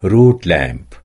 Root lamp.